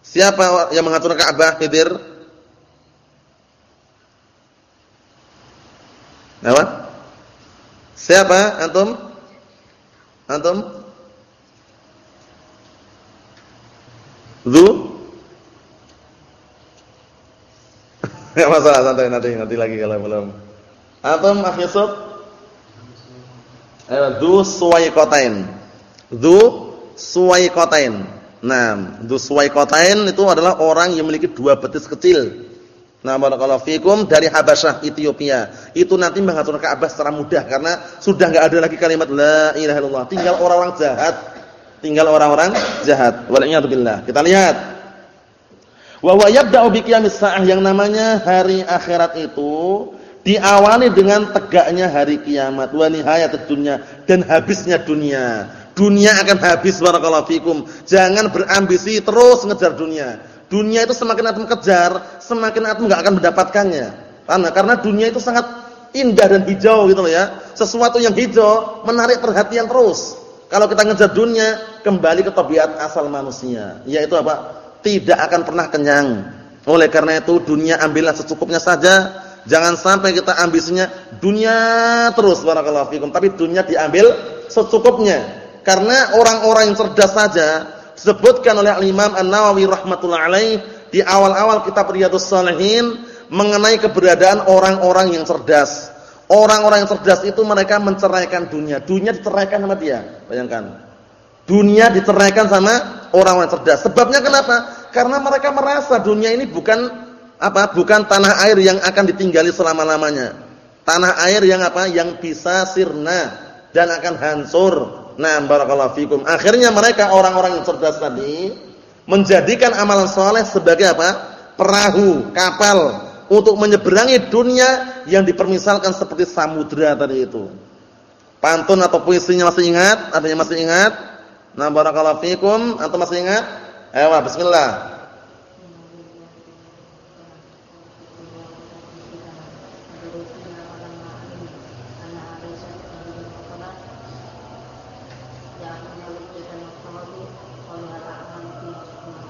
Siapa yang menghancurkan Ka'bah? Khidir? Apa? Siapa? Antum? Antum? Zu? Enggak masalah santai nanti nanti lagi kalau belum. Antum akhirut? Eh, Zu suwaikotain. Zu suwaikotain. Nah, Dzuswaiqatain itu adalah orang yang memiliki dua betis kecil. Nah, barakallahu fikum dari Habasyah Ethiopia. Itu nanti menghancurkan Ka'bah secara mudah karena sudah enggak ada lagi kalimat la ilaha illallah. Tinggal orang-orang jahat. Tinggal orang-orang jahat. Waliyadzubillah. Kita lihat. Wa huwa yabda'u bi qiyamis yang namanya hari akhirat itu diawali dengan tegaknya hari kiamat wa nihayatud dunya dan habisnya dunia. Dunia akan habis barakallahu fikum. Jangan berambisi terus ngejar dunia. Dunia itu semakin antum kejar, semakin antum enggak akan mendapatkannya. Karena karena dunia itu sangat indah dan hijau gitu loh ya. Sesuatu yang hijau menarik perhatian terus. Kalau kita ngejar dunia, kembali ke tabiat asal manusia, yaitu apa? Tidak akan pernah kenyang. Oleh karena itu dunia ambillah secukupnya saja. Jangan sampai kita ambisinya dunia terus barakallahu fikum, tapi dunia diambil secukupnya. Karena orang-orang yang cerdas saja disebutkan oleh Imam An-Nawawi rahimatullah alaih di awal-awal kitab Riyadhus Shalihin mengenai keberadaan orang-orang yang cerdas. Orang-orang yang cerdas itu mereka menceraikan dunia. Dunia diceraikan sama dia. Bayangkan. Dunia diceraikan sama orang-orang cerdas. Sebabnya kenapa? Karena mereka merasa dunia ini bukan apa? Bukan tanah air yang akan ditinggali selama-lamanya. Tanah air yang apa? Yang bisa sirna dan akan hancur Nah, barakallahu fikum. Akhirnya mereka orang-orang yang cerdas tadi menjadikan amalan soleh sebagai apa? Perahu, kapal untuk menyeberangi dunia yang dipermisalkan seperti samudra tadi itu. Pantun atau puisinya masih ingat? Adanya masih ingat? Nah, barakallahu fikum. Antum masih ingat? Ayo, bismillah.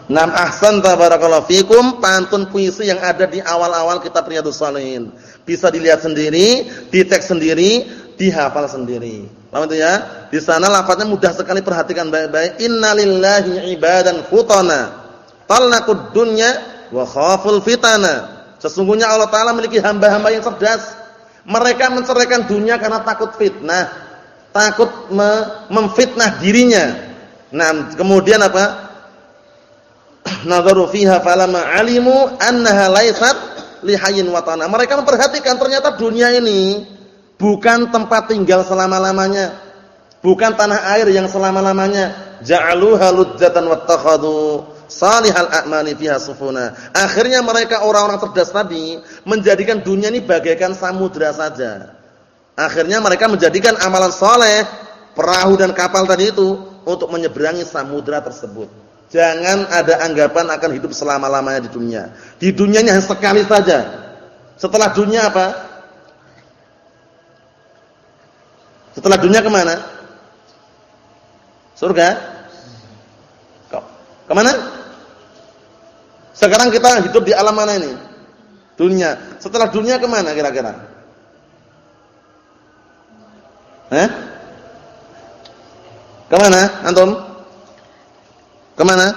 Nam ahsan tabarakallahu fikum pantun puisi yang ada di awal-awal kitab Riyadhus Shalihin. Bisa dilihat sendiri, diteks sendiri, dihafal sendiri. Paham itu ya? Di sana lafaznya mudah sekali perhatikan baik-baik. Innalillahi ibadan futana. Talaqud dunya wa khaful fitana. Sesungguhnya Allah taala memiliki hamba-hamba yang cerdas. Mereka menceraikan dunia karena takut fitnah, takut memfitnah dirinya. Nah, kemudian apa? Nadharu fiha falamma alimu annaha laysat lihayin watana. Mereka memperhatikan ternyata dunia ini bukan tempat tinggal selama-lamanya. Bukan tanah air yang selama-lamanya. Ja'aluha ludzatan wattakhadhu salihal a'mali fiha sufuna. Akhirnya mereka orang-orang cerdas tadi menjadikan dunia ini bagaikan samudra saja. Akhirnya mereka menjadikan amalan soleh, perahu dan kapal tadi itu untuk menyeberangi samudra tersebut. Jangan ada anggapan akan hidup selama-lamanya di dunia. Di dunianya sekali saja. Setelah dunia apa? Setelah dunia ke mana? Surga? Kok? Ke mana? Sekarang kita hidup di alam mana ini? Dunia. Setelah dunia ke mana kira-kira? Eh? Ke mana, antum? Ke mana?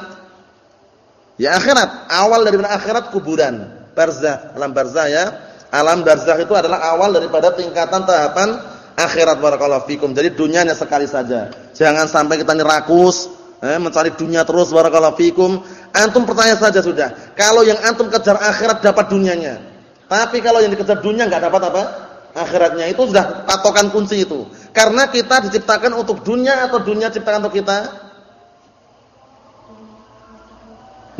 Ya akhirat. Awal dari akhirat kuburan. Barzah. Alam barzah ya. Alam barzah itu adalah awal daripada tingkatan tahapan akhirat barakallahu fikum. Jadi dunianya sekali saja. Jangan sampai kita ini rakus, eh, mencari dunia terus barakallahu fikum. Antum pertanyaan saja sudah. Kalau yang antum kejar akhirat dapat dunianya. Tapi kalau yang dikejar dunia enggak dapat apa? Akhiratnya. Itu sudah patokan kunci itu. Karena kita diciptakan untuk dunia atau dunia ciptakan untuk kita?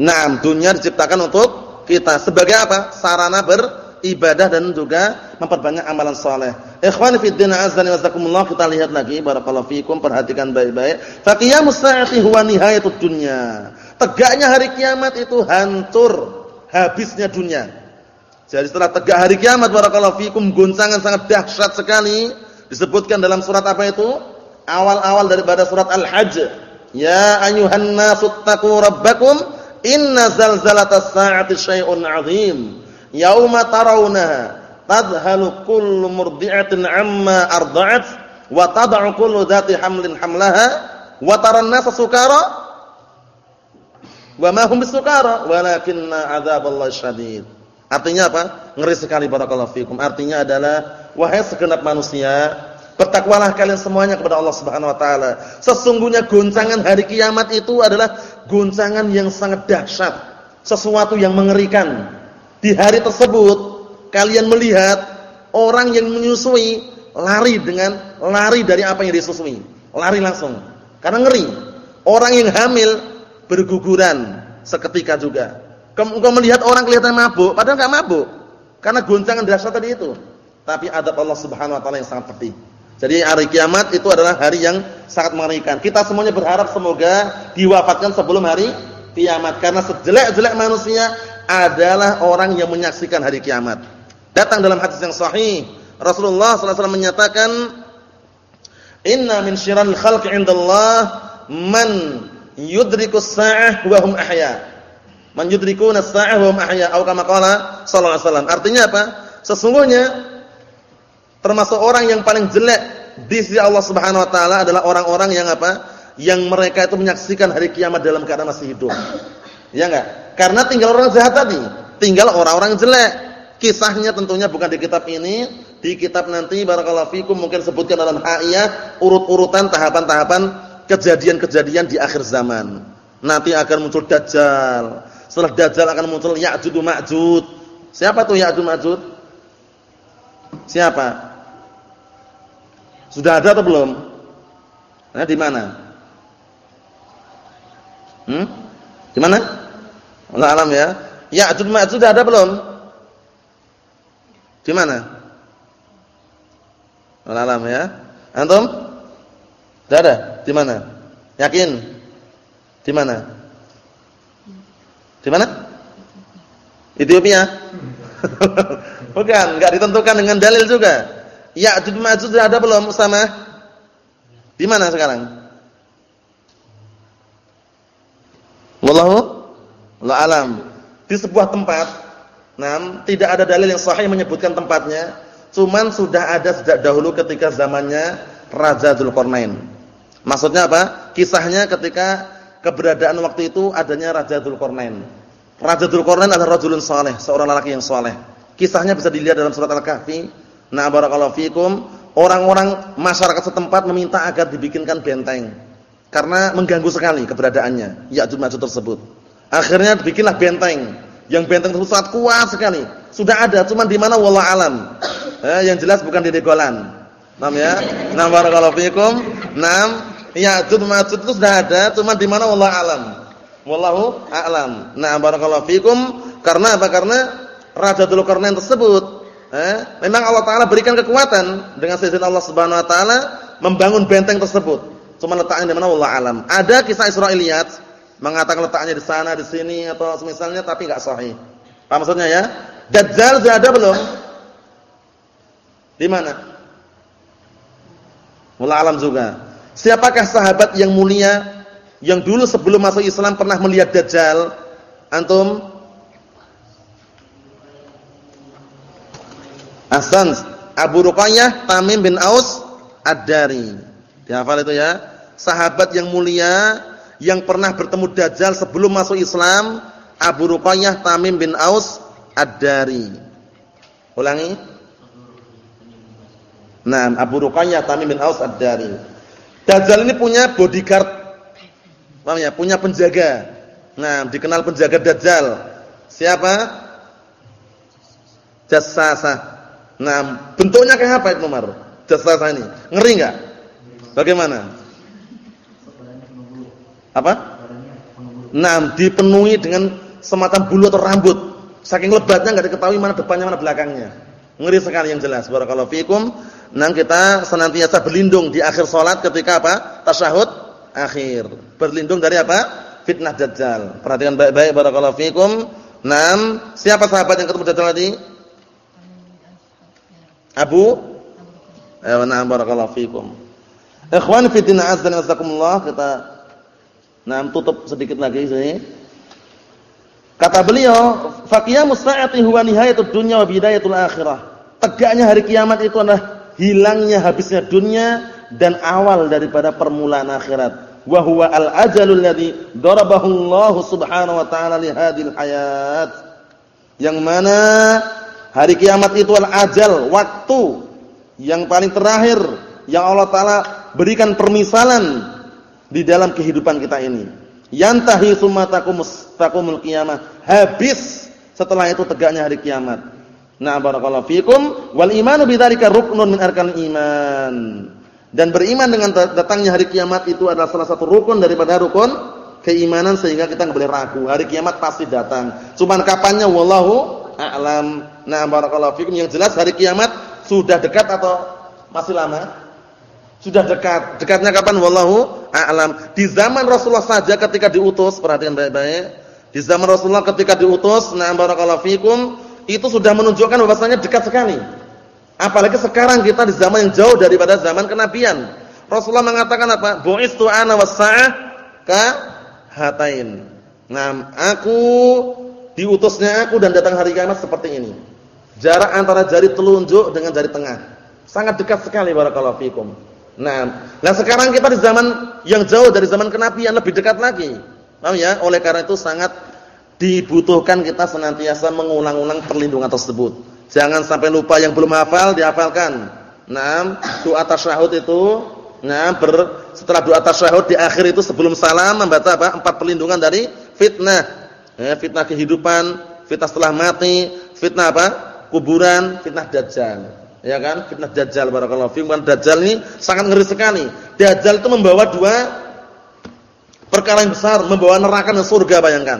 Nah, dunia diciptakan untuk kita sebagai apa? Sarana beribadah dan juga memperbanyak amalan soleh. Ikhwani fi din azza wa jazakumullah kita lihat lagi barakallahu fikum perhatikan baik-baik. Fa qiyamus saati huwa nihayatud dunya. Tegaknya hari kiamat itu hancur habisnya dunia. Jadi setelah tegak hari kiamat barakallahu fikum goncangan sangat dahsyat sekali disebutkan dalam surat apa itu? Awal-awal daripada surat Al-Hajj. Ya ayyuhan nasu rabbakum Inna zalzalatas sa'ati syai'un 'adzim. Yauma tarawunaha tadhalu kullu murdi'atin 'amma arda'at wa tad'u kullu dhati hamlin hamlaha wa taran nasa sukara wa ma hum bisukara walakinna 'adzaballahi syadid. Artinya apa? Ngeri sekali barakallahu fikum. Artinya adalah wahai segenap manusia, Bertakwalah kalian semuanya kepada Allah Subhanahu wa taala. Sesungguhnya goncangan hari kiamat itu adalah goncangan yang sangat dahsyat, sesuatu yang mengerikan. Di hari tersebut kalian melihat orang yang menyusui lari dengan lari dari apa yang disusui. Lari langsung. Karena ngeri. Orang yang hamil berguguran seketika juga. Kau melihat orang kelihatan mabuk, padahal enggak mabuk. Karena goncangan dahsyat tadi itu. Tapi adab Allah Subhanahu wa taala yang sangat pedih. Jadi hari kiamat itu adalah hari yang sangat mengerikan. Kita semuanya berharap semoga diwafatkan sebelum hari kiamat karena sejelek-jelek manusia adalah orang yang menyaksikan hari kiamat. Datang dalam hadis yang sahih, Rasulullah SAW menyatakan, "Inna min syirril khalqi 'indallah man yudrikus sa'ah wa hum ahya." Man yudrikuna as-sa'ah wa hum ahya atau kama qala sallallahu alaihi wasallam. Artinya apa? Sesungguhnya termasuk orang yang paling jelek di sisi Allah Subhanahu wa taala adalah orang-orang yang apa? Yang mereka itu menyaksikan hari kiamat dalam keadaan masih hidup. Ya enggak? Karena tinggal orang jahat tadi, tinggal orang-orang jelek. Kisahnya tentunya bukan di kitab ini, di kitab nanti barakallahu fikum mungkin sebutkan dalam haiyah urut-urutan tahapan-tahapan kejadian-kejadian di akhir zaman. Nanti akan muncul dajjal. Setelah dajjal akan muncul Ya'juj Ma'juj. Siapa tuh Ya'juj Ma'juj? Siapa? Sudah ada atau belum? Nah, di mana? Hmm? Di mana? Allah alam ya. Ya'juj Ma'juj sudah ada belum? Di mana? Allah alam ya. Antum? Sudah ada? Di mana? Yakin? Di mana? Di mana? Ethiopia? Bukan, enggak ditentukan dengan dalil juga. Ya'juj Ma'juj sudah ada belum sama? Di mana sekarang? Wallahu la alam. Di sebuah tempat, nam, tidak ada dalil yang sahih menyebutkan tempatnya, cuman sudah ada sejak dahulu ketika zamannya Raja Dzulqarnain. Maksudnya apa? Kisahnya ketika keberadaan waktu itu adanya Raja Dzulqarnain. Raja Dzulqarnain adalah rajulun saleh, seorang lelaki yang saleh. Kisahnya bisa dilihat dalam surat Al-Kahfi Nah barakallahu fikum, orang-orang masyarakat setempat meminta agar dibikinkan benteng. Karena mengganggu sekali keberadaannya Ya'juj Ma'juj tersebut. Akhirnya bikinlah benteng. Yang benteng tersebut sangat kuat sekali. sudah ada, cuma di mana wallah alam. Eh, yang jelas bukan di Degolan. Nam ya? Nam barakallahu fikum. Nam Ya'jud Ma'jud itu sudah ada, cuma di mana wallah alam. Wallahu a'lam. Nah, barakallahu fikum karena apa? Karena Raja Dzulqarnain tersebut eh, memang Allah taala berikan kekuatan dengan seizin Allah Subhanahu wa taala membangun benteng tersebut. Cuma letaknya di mana wallah alam. Ada kisah Israiliyat mengatakan letaknya di sana, di sini atau semisalnya tapi enggak sahih. Apa maksudnya ya? Dajjal sudah ada belum? Di mana? Wallah alam juga. Siapakah sahabat yang mulia yang dulu sebelum masuk Islam pernah melihat Dajjal? Antum? Hasan, Abu Ruqayyah Tamim bin Aus Ad-Dari. Dihafal itu ya. Sahabat yang mulia yang pernah bertemu Dajjal sebelum masuk Islam, Abu Ruqayyah Tamim bin Aus Ad-Dari. Ulangi. Nah, Abu Ruqayyah Tamim bin Aus Ad-Dari. Dajjal ini punya bodyguard. Paham ya? Punya penjaga. Nah, dikenal penjaga Dajjal. Siapa? Jassasa. Nah, bentuknya kayak apa Ibnu Umar? Jassasa ini. Ngeri enggak? Bagaimana? Apa? Nah, dipenuhi dengan semacam bulu atau rambut. Saking lebatnya enggak diketahui mana depannya mana belakangnya. Ngeri sekali yang jelas. Barakallahu fikum. Nah, kita senantiasa berlindung di akhir salat ketika apa? Tasyahud akhir. Berlindung dari apa? Fitnah Dajjal. Perhatikan baik-baik barakallahu fikum. Naam, siapa sahabat yang ketemu Dajjal tadi? Abu Ayo na'am barakallahu fikum. Ikhwan fi din azza wa jazakumullah kita Naam tutup sedikit lagi sini. Kata beliau, faqiyamus sa'ati huwa nihayatud dunya wa bidayatul akhirah. Tegaknya hari kiamat itu adalah hilangnya habisnya dunia dan awal daripada permulaan akhirat. Wa huwa al-ajalul ladzi darabahu Allah Subhanahu wa taala li hadhil hayat. Yang mana hari kiamat itu al-ajal, waktu yang paling terakhir yang Allah taala berikan permisalan di dalam kehidupan kita ini. Yantahi summa taqumus taqumul qiyamah. Habis setelah itu tegaknya hari kiamat. Nah barakallahu fikum wal imanu bidzalika ruknun min arkanil iman. Dan beriman dengan datangnya hari kiamat itu adalah salah satu rukun daripada rukun keimanan sehingga kita enggak boleh ragu. Hari kiamat pasti datang. Cuman kapannya wallahu a'lam. Nah barakallahu fikum yang jelas hari kiamat sudah dekat atau masih lama? Sudah dekat. Dekatnya kapan? Wallahu a'lam. Di zaman Rasulullah saja ketika diutus, perhatikan baik-baik. Di zaman Rasulullah ketika diutus, nah barakallahu fikum itu sudah menunjukkan bahwasanya dekat sekali. Apalagi sekarang kita di zaman yang jauh daripada zaman kenabian. Rasulullah mengatakan apa? Bu'istu ana was-sa'ah ka hatain. Nah, aku diutusnya aku dan datang hari kiamat seperti ini. Jarak antara jari telunjuk dengan jari tengah. Sangat dekat sekali barakallahu fikum. Nah, nah sekarang kita di zaman yang jauh dari zaman kenabian lebih dekat lagi. Paham ya? Oleh karena itu sangat dibutuhkan kita senantiasa mengulang-ulang perlindungan tersebut. Jangan sampai lupa yang belum hafal dihafalkan. Naam, doa tasyahud itu, nah ber, setelah doa tasyahud di akhir itu sebelum salam membaca apa? Empat perlindungan dari fitnah. Ya, fitnah kehidupan, fitnah setelah mati, fitnah apa? Kuburan, fitnah dajjal. Ya kan? Fitnah dajjal barakallahu fiikum. Dajjal ini sangat ngeri sekali. Dajjal itu membawa dua perkara yang besar, membawa neraka dan surga bayangkan.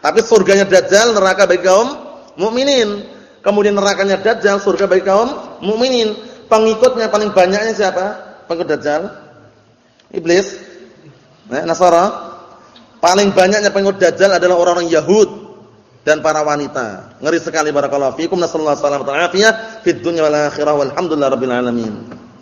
Tapi surganya Dajjal neraka bagi kaum mukminin. Kemudian nerakanya Dajjal surga bagi kaum mukminin. Pengikutnya paling banyaknya siapa? Pengikut Dajjal? Iblis. Nah, Nasara. Paling banyaknya pengikut Dajjal adalah orang-orang Yahud dan para wanita. Ngeri sekali barakallahu fikum. Nasallahu alaihi wasallam fid dunya wal akhirah walhamdulillahirabbil alamin.